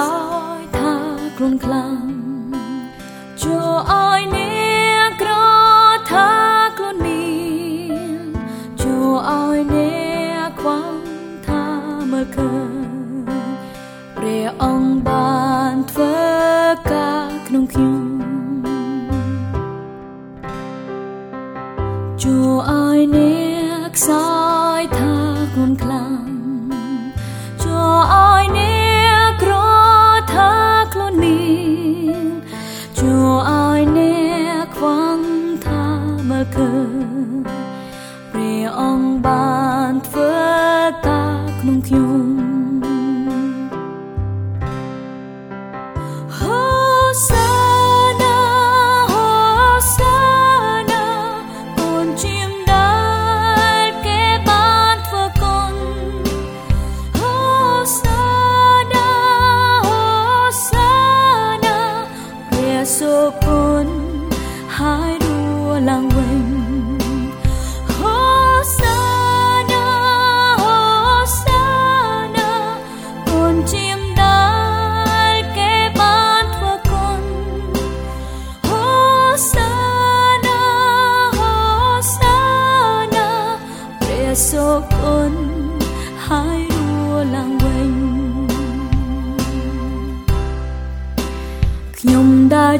ជួយឲ្យអ្នកខ្សោយថាខ្លួនខ្លាំងជួយឲ្យអ្នកក្រថាខ្លួនមានជួយឲ្យអ្នកខ្វល់ថាមើលឃើញព្រះអង្គបានធ្វើការក្នុងខ្ញុំជួយឲ្យអ្នកខ្សោយថាខ្លួនខ្លាំងឲ្យអ្នក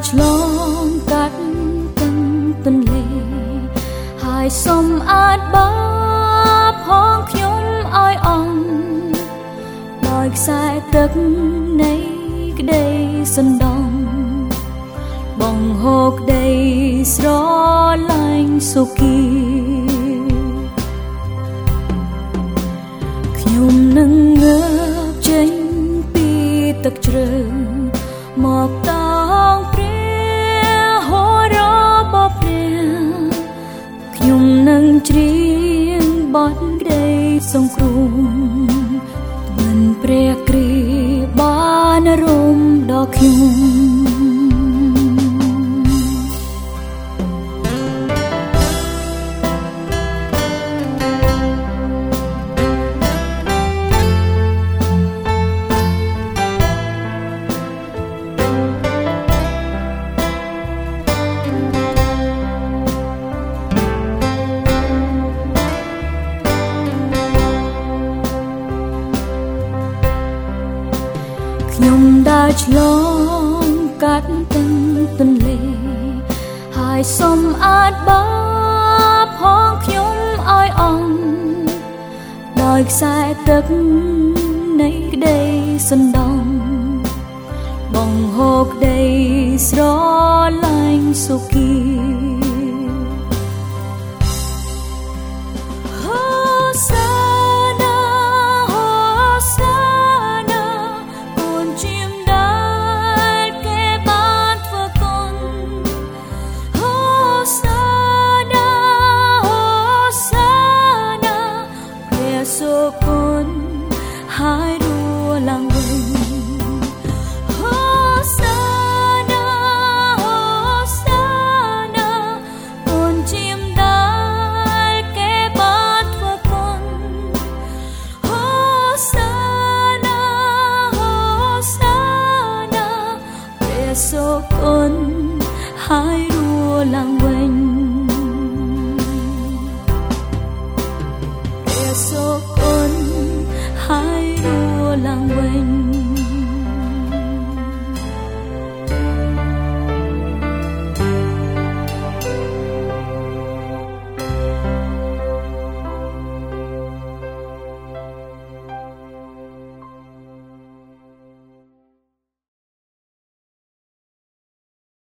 ឆ្លងកាត់ទឹកទន្លេហើយសុំអាចបាផងខ្ញុំឲ្យអន់ដោយខ្សែទឹកនៃក្តីសណ្ដំបងហូក្តីស្រឡាញ់សុគីខ្ញុំនឹងងើបចេញពីទឹកជ្រៅមកតង នឹងច្រៀងបទក្តីសង្គ្រោះមិនព្រះគ្រីបានរំដល់ខ្ញុំ ខ្ញុំដើរឆ្លងកាត់ទឹកទន្លេហើយសុំអាចបាផងខ្ញុំឲ្យអន់ដោយខ្សែទឹកនៃក្តីសណ្ដំបងហូក្តីស្រឡាញ់សុគី